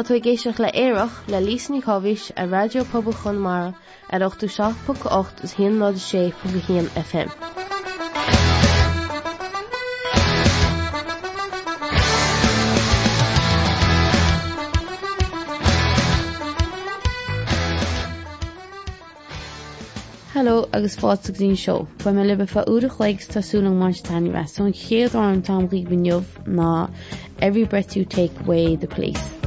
Tú géisioach le éireach le lísní chohís a radiopabal chun mar ar 8ú 6.8 is hé ná sé fu go hían FM. Hello agus fáach show seo, Ba me libe fa úra chuig tásúlang martainí son chéad arm tam ri ná every breath you take away the place.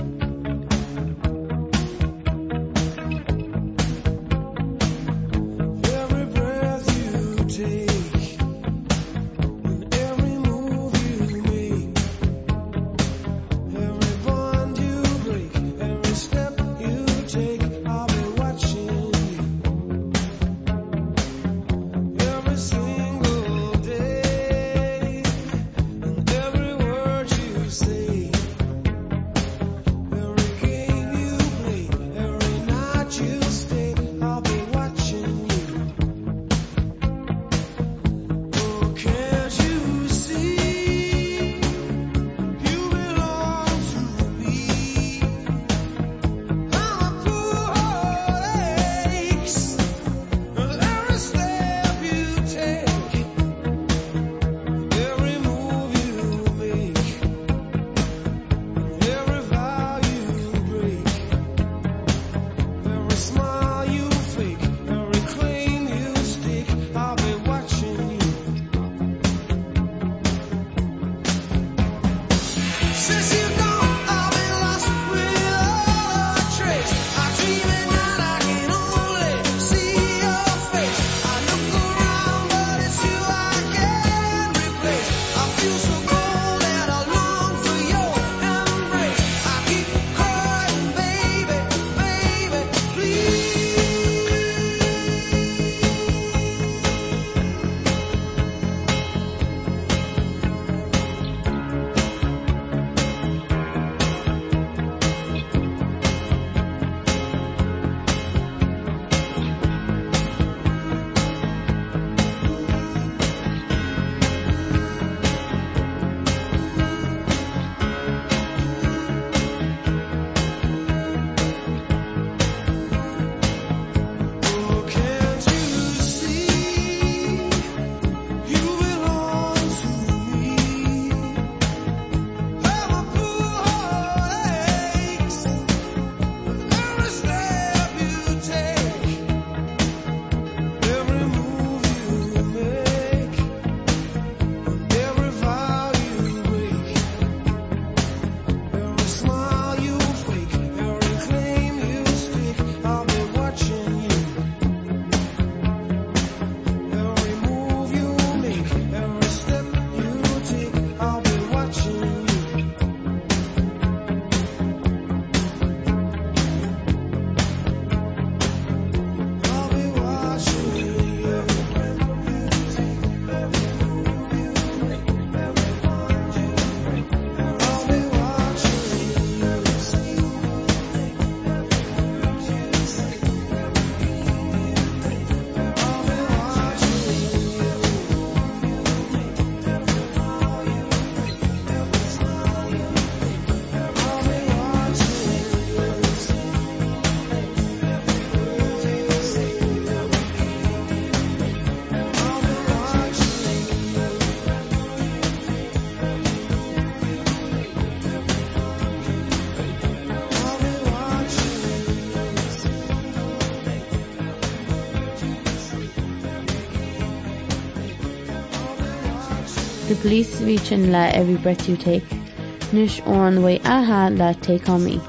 Please reach and let every breath you take. Nush on way a-ha la take on me.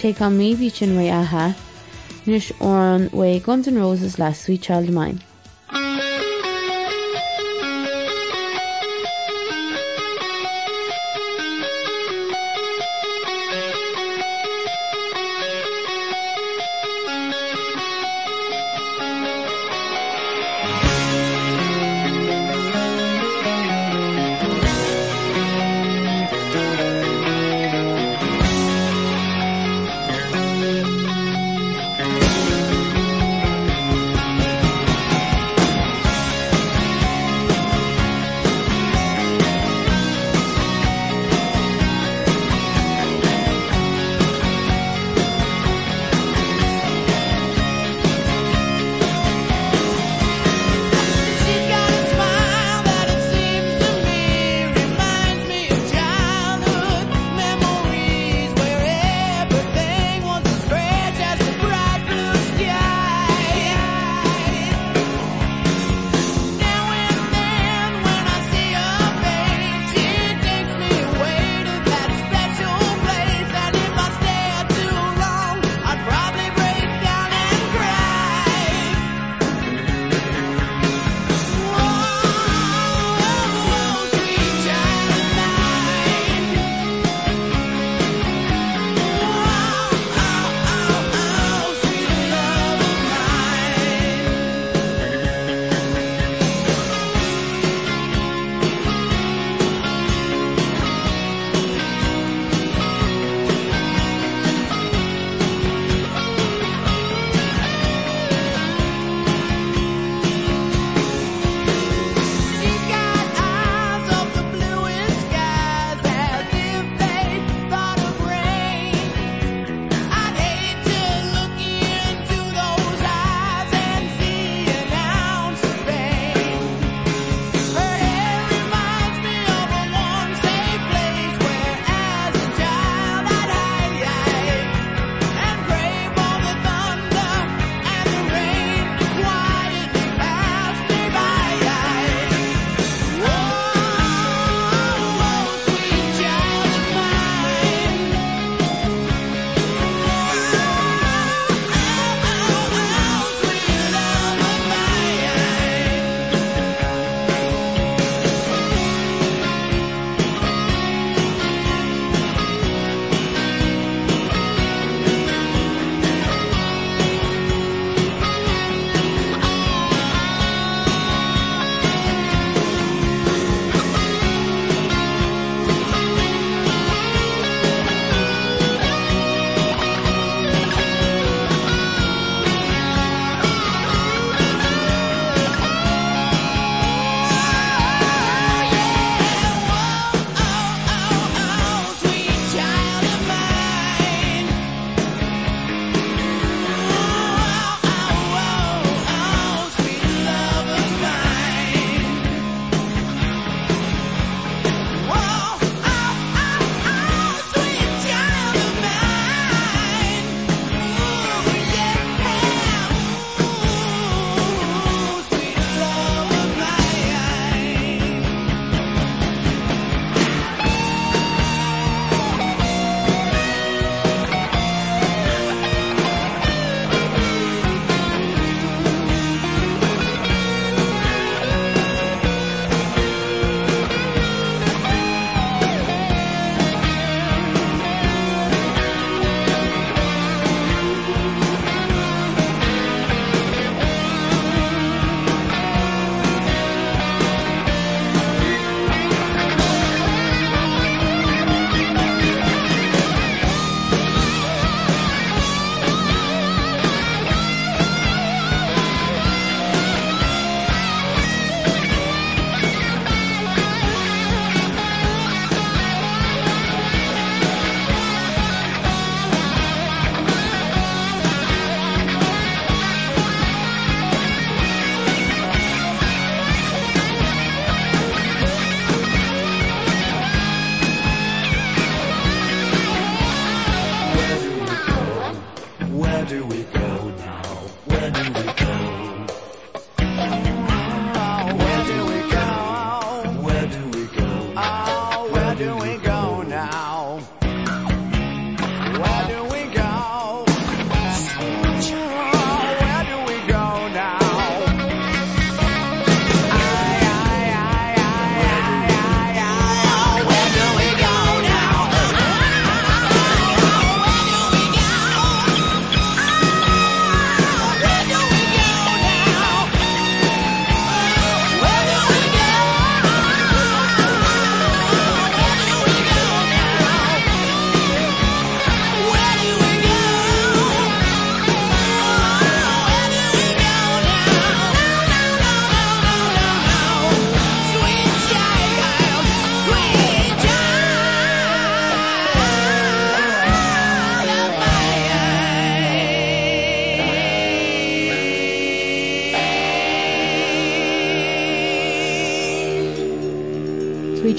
Te an méhí sin ré athe, nus ó an é Guns N' Roses le Sweet Child Mine.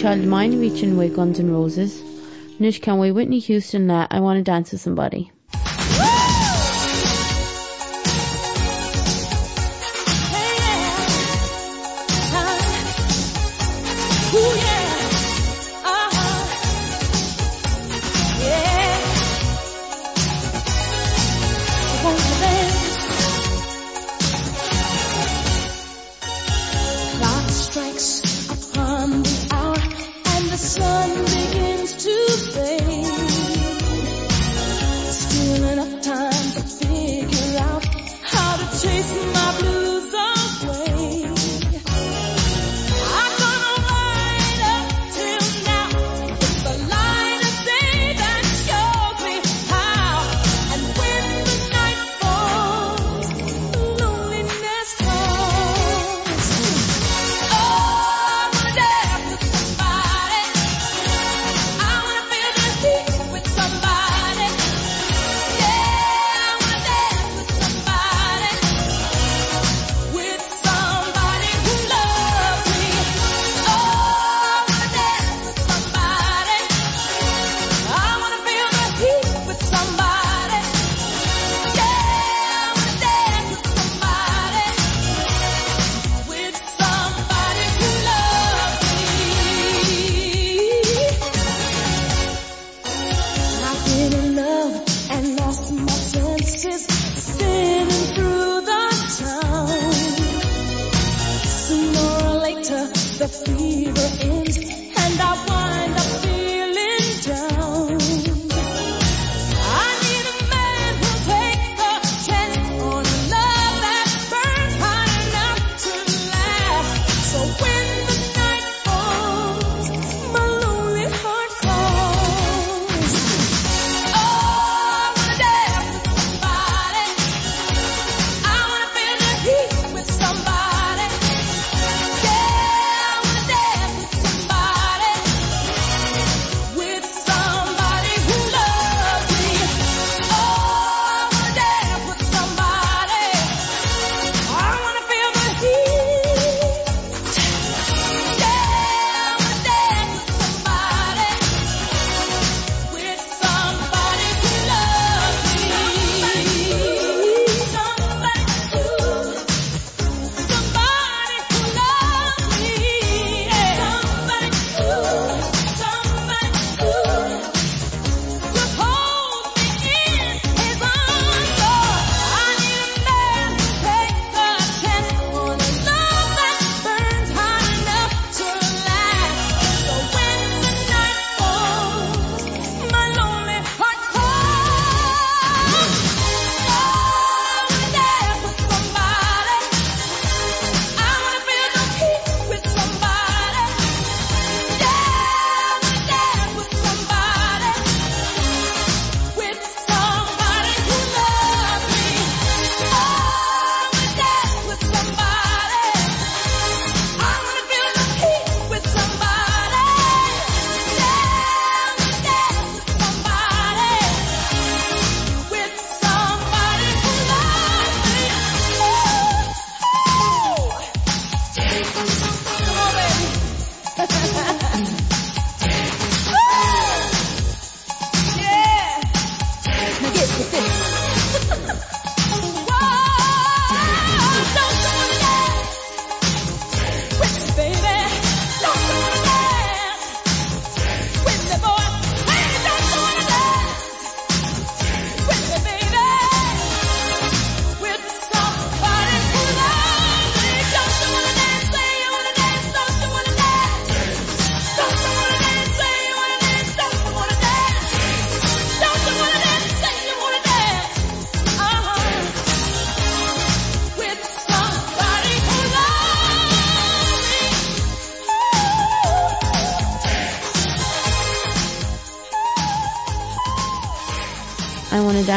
child mind reaching way Guns N' Roses, Nish can we Whitney Houston that I want to dance with somebody. fever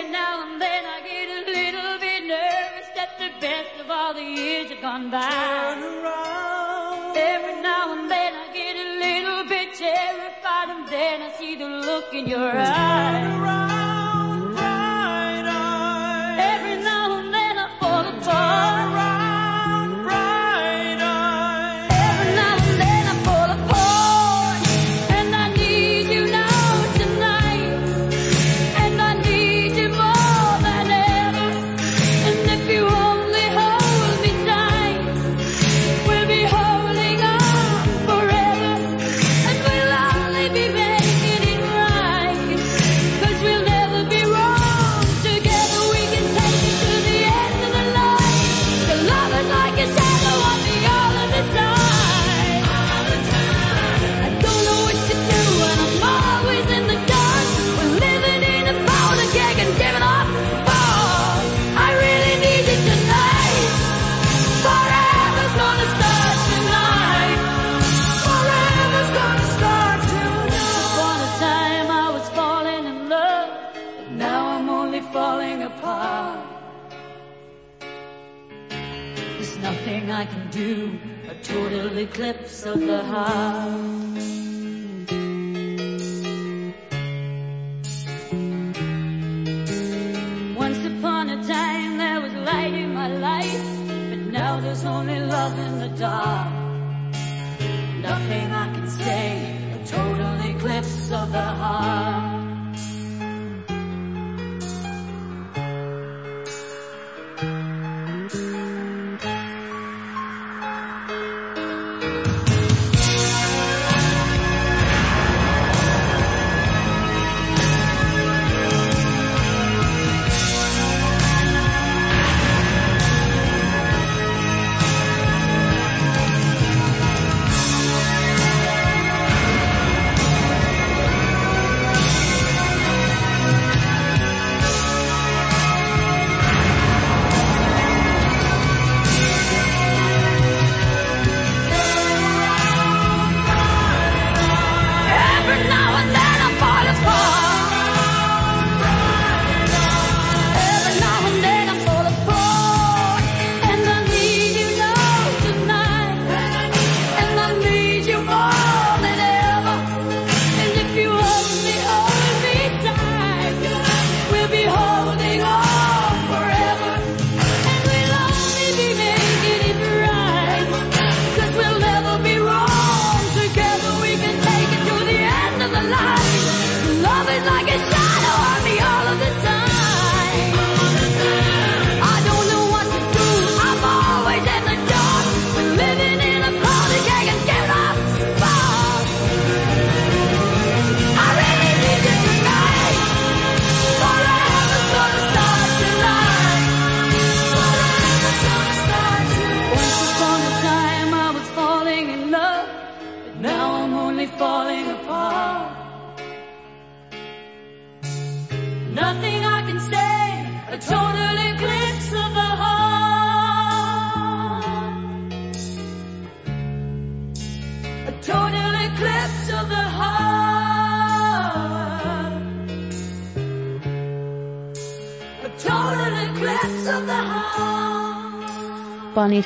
every now and then I get a little bit nervous that the best of all the years have gone by. Every now and then I get a little bit terrified and then I see the look in your eye around.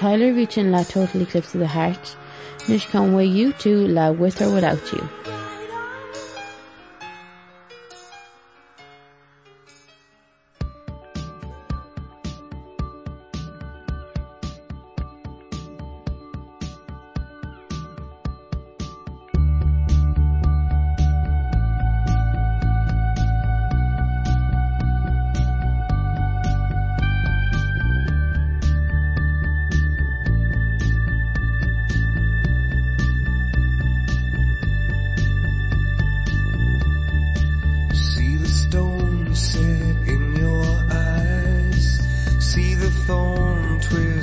Tyler reaching La Total Eclipse of the Heart, Nish Conway U2 La With or Without You.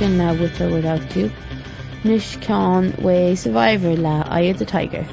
sin na bhuiil ar acu, nus ceán wa survivor le Eye of the Tiger.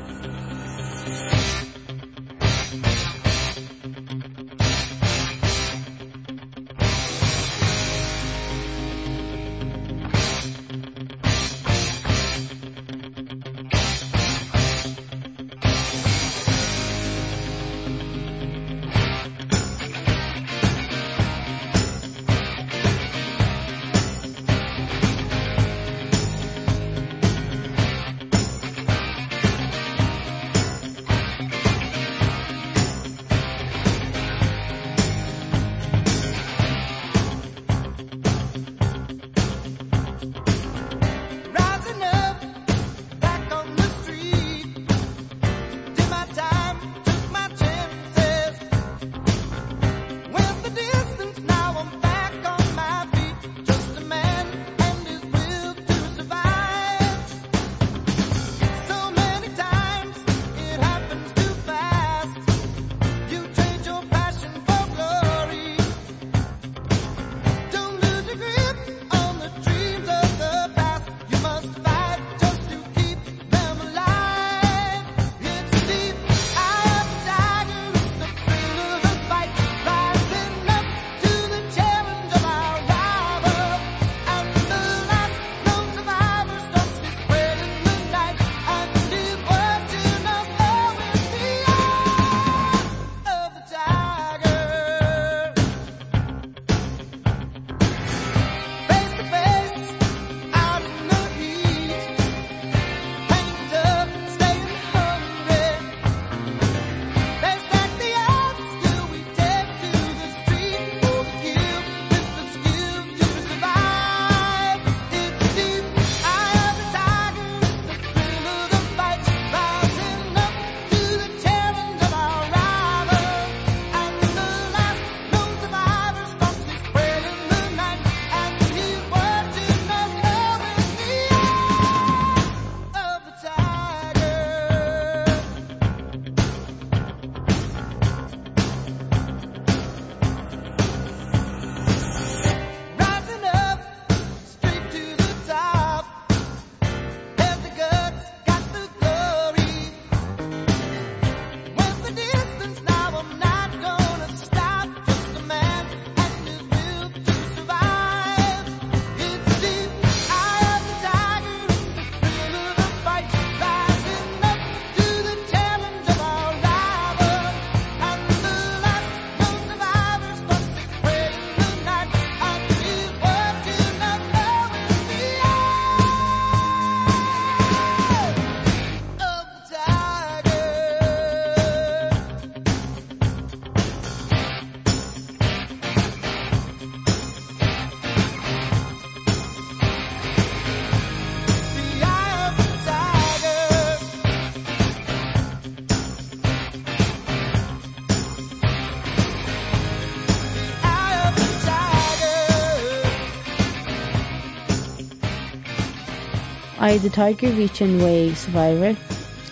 I the tiger reaching way survivor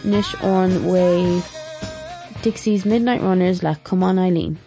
Nish on way Dexys Midnight Runners like come on Eileen.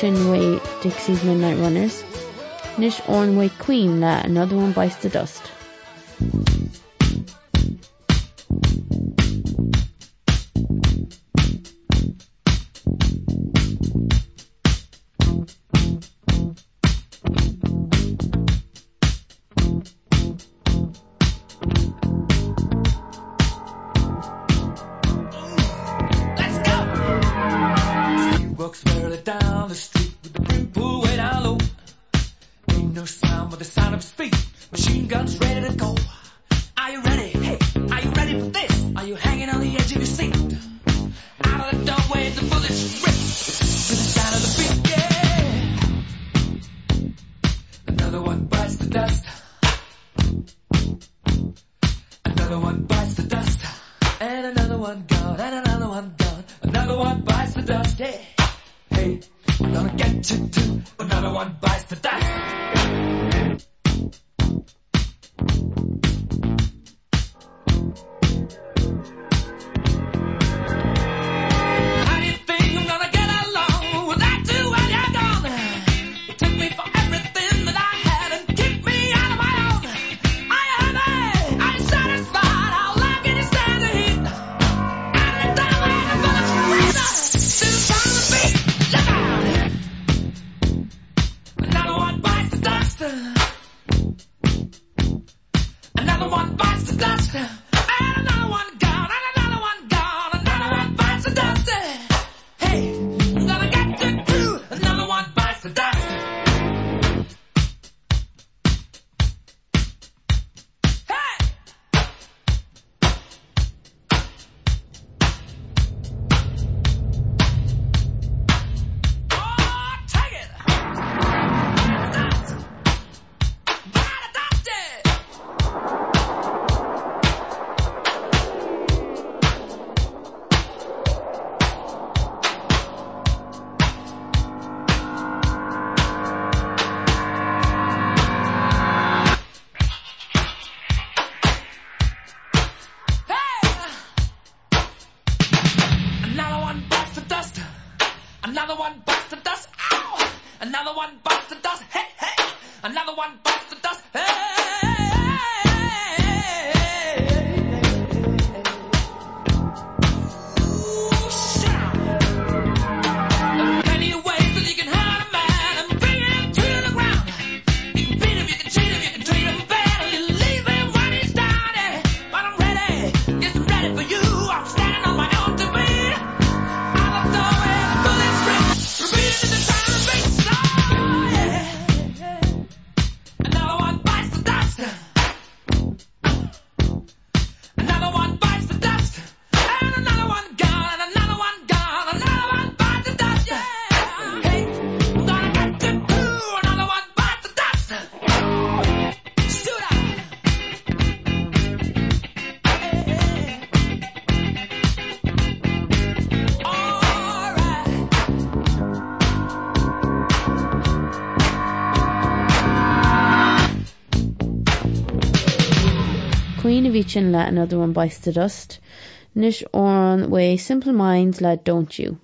sin way Dexys Midnight Runners. Nish orn way Queen na another one bites the dust. Yeah. Nína bhí sin le another an baiste dust, Nish an way simple minds le don't you.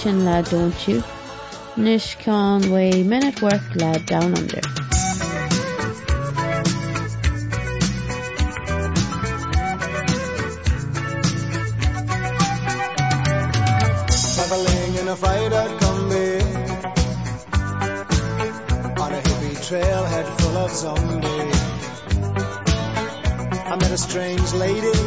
kitchen don't you Nish can way Men at Work lad down under. Traveling in a fighter combi On a hippie trailhead full of zombies I met a strange lady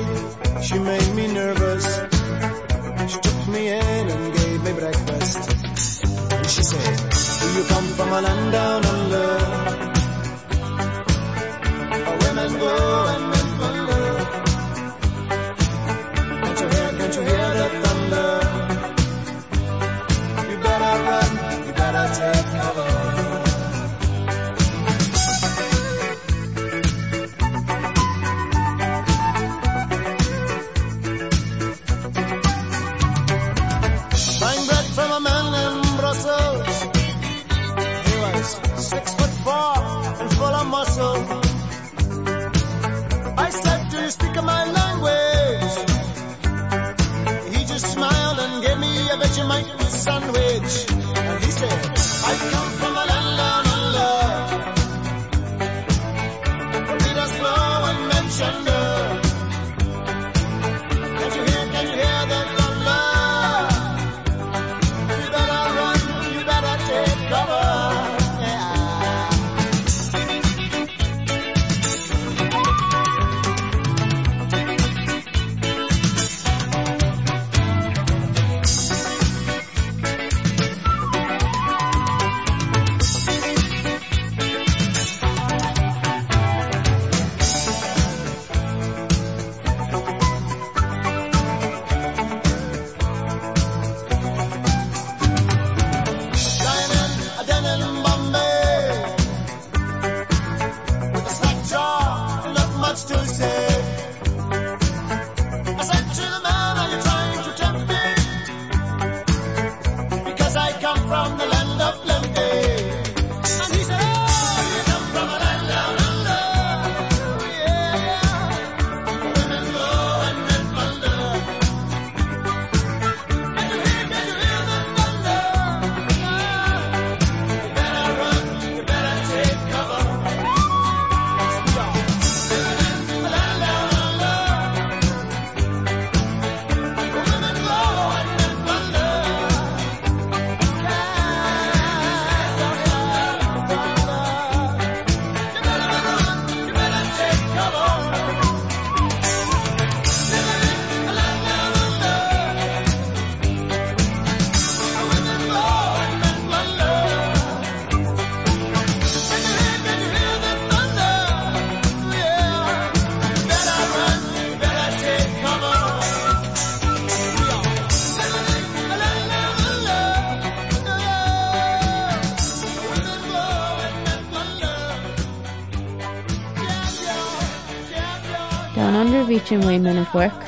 gan underreaching men of work,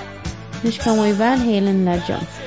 Nish kan we Van Halen la Johnson.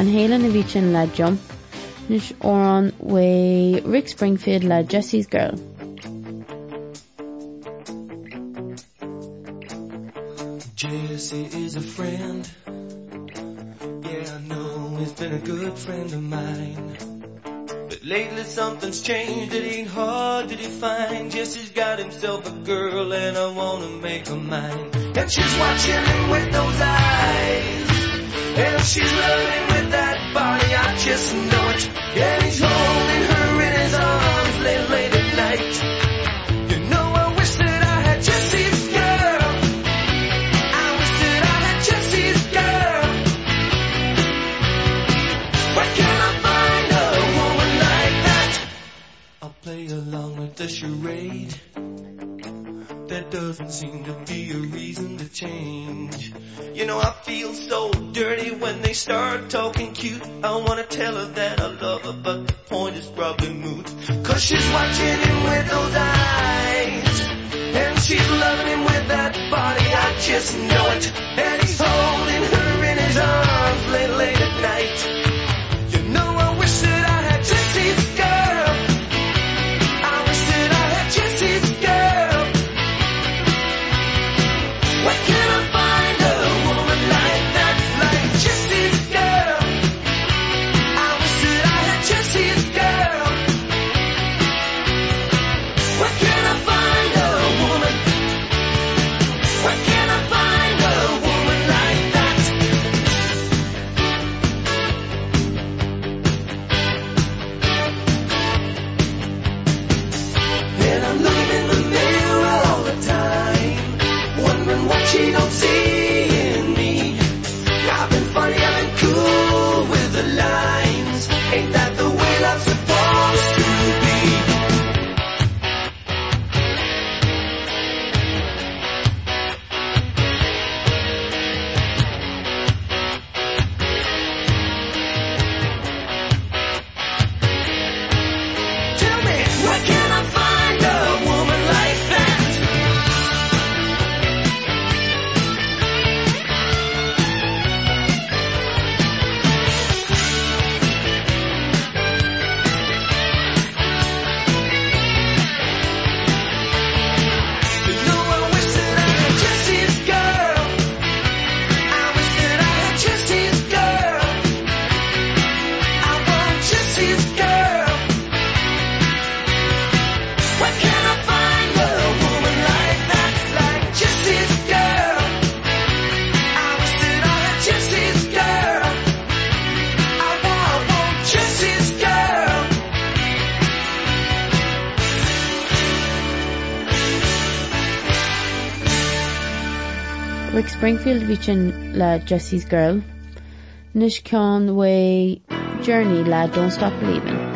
Van Halen a bhí sin le jump, nus órán way Rick Springfield le Jessie's Girl. Jesse is a friend. Yeah, I know he's been a good friend of mine. But lately something's changed, it ain't hard to define. Jesse's got himself a girl and I wanna make her mine. And she's watching him with those eyes. And she's loving that body, I just know it. And he's holding her in his arms late, late at night. You know I wish that I had Jesse's girl. I wish that I had Jesse's girl. Where can I find a woman like that? I'll play along with the charade. There doesn't seem to be a reason to change. You know I feel so dirty when they start talking cute. I wanna tell her that I love her, but the point is probably moot. Cause she's watching him with those eyes. And she's loving him with that body, I just know it. And he's holding her in his arms late, late at night. Bhí sin le Jesse's Girl, nus cean way Journey le Don't Stop Believing.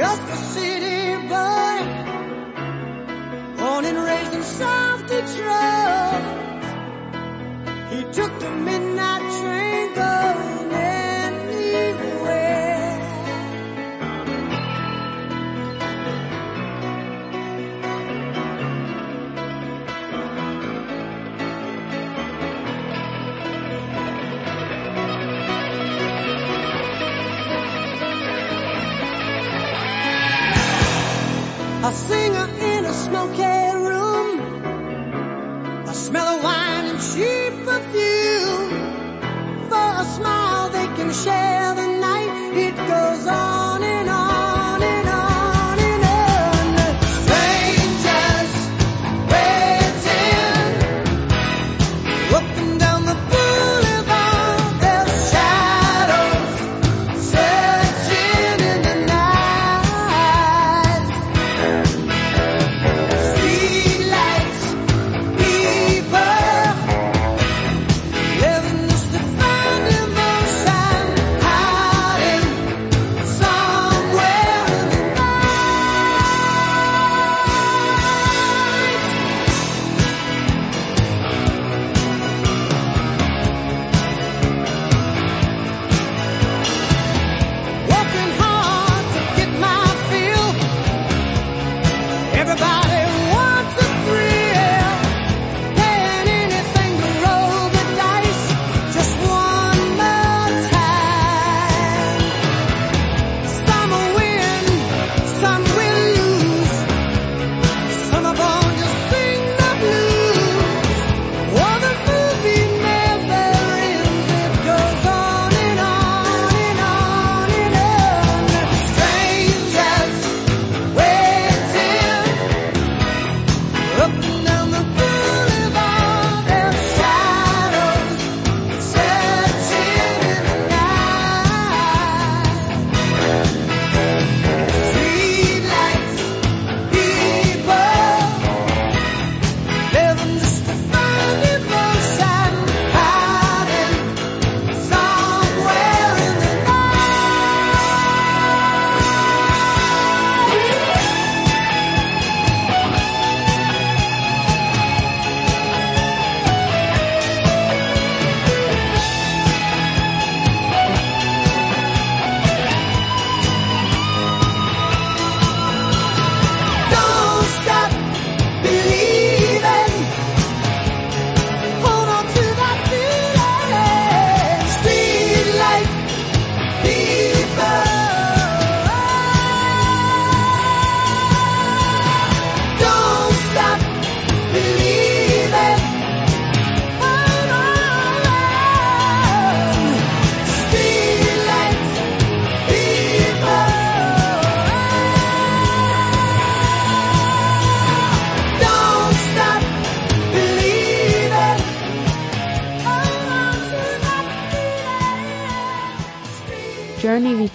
Just a city boy, born and raised in South Detroit. He took the midnight train A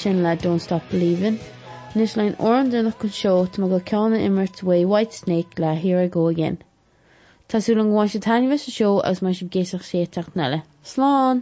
sin le Don't Stop Believin. Nis lein oran dunach chun seot má go ceanna imirt wa White Snake le hir agó gin. Tású an gháin se tainmhe a seo as mai sib géach sé teach nelle. Sláán!